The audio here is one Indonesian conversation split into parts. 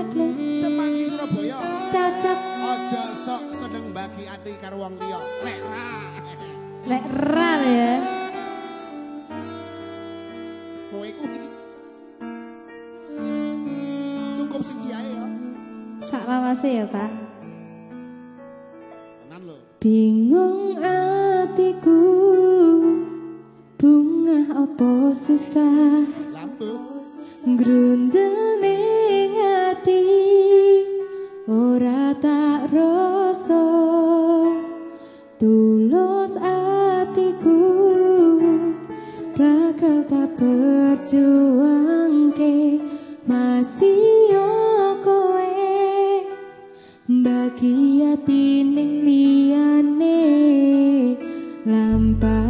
Pak Glo. Semanggi Surabaya. Cocok. Aja sok seneng bagi ati karo wong liya. Lek ra. Lek ra ya. Kowe kuwi. Cukup siji ae ya. Sak lawase ya, Pak. Tenan lho. Bingung atiku Bunga apa susah Lampu. Grundel Tulus atiku Bakal tak berjuangke Masih yo kowe bagi ati ning liyane. Lampahi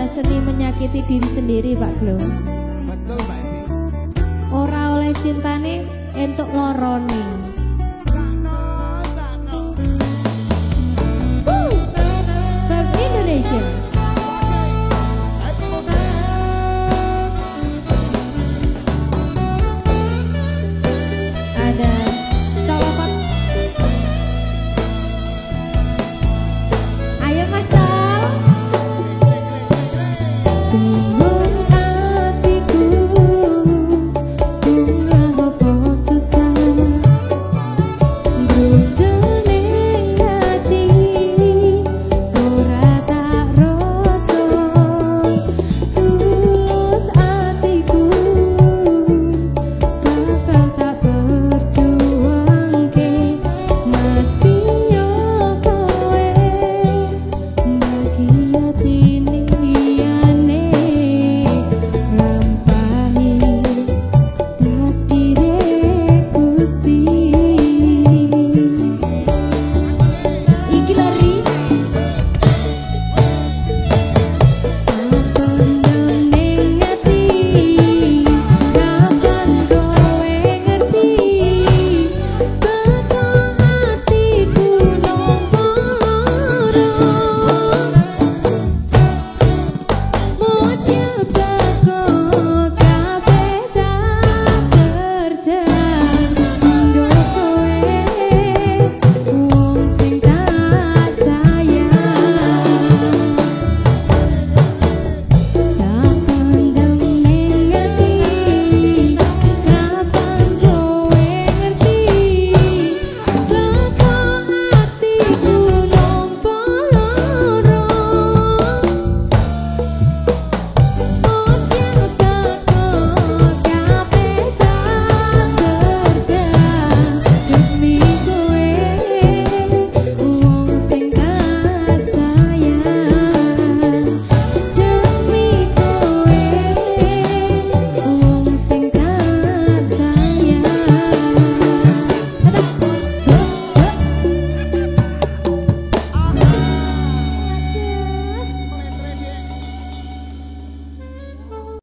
oleh seni menyakiti diri sendiri Pak Glo. Betul Pak Evi ora oleh nih, entuk lorone. Indonesia. Ayo mas.